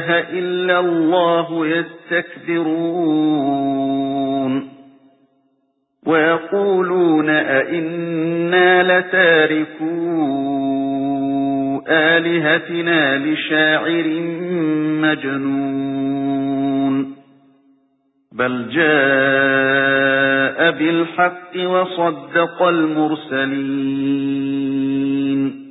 إِلَٰهَ إِلَّا اللَّهُ يَسْتَكْبِرُونَ. وَيَقُولُونَ أَئِنَّا لَتَارِكُو آلِهَتِنَا لِشَاعِرٍ مَجْنُونٍ. بَلْ جَاءَ بِالْحَقِّ وَصَدَّقَ الْمُرْسَلِينَ.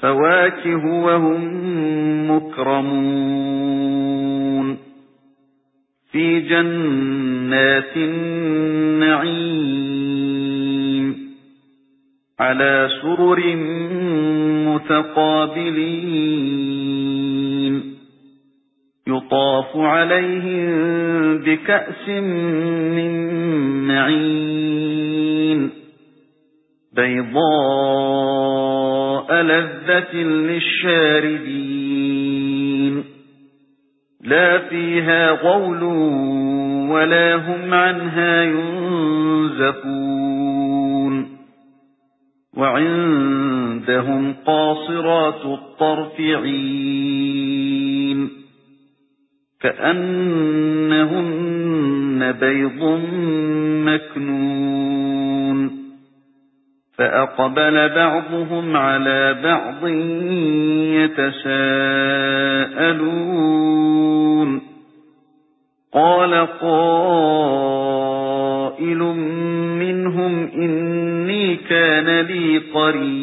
فَوَاكِهُ وَهُم مُّكْرَمُونَ. فِي جَنَّاتِ النَّعِيمِ. عَلَى سُرُرٍ مُتَقَابِلِينَ. يُطَافُ عَلَيْهِم بِكَأْسٍ مِّن مَّعِينٍ. بَيْضَاءَ لَذَّةٍ لِّلشَّارِبِينَ. لا فيها غول ولا هم عنها ينزفون. وعندهم قاصرات الطرف عين. كأنهن بيض مكنون. فأقبل بعضهم على بعض يتساءلون. قال قائل منهم إني كان لي قريب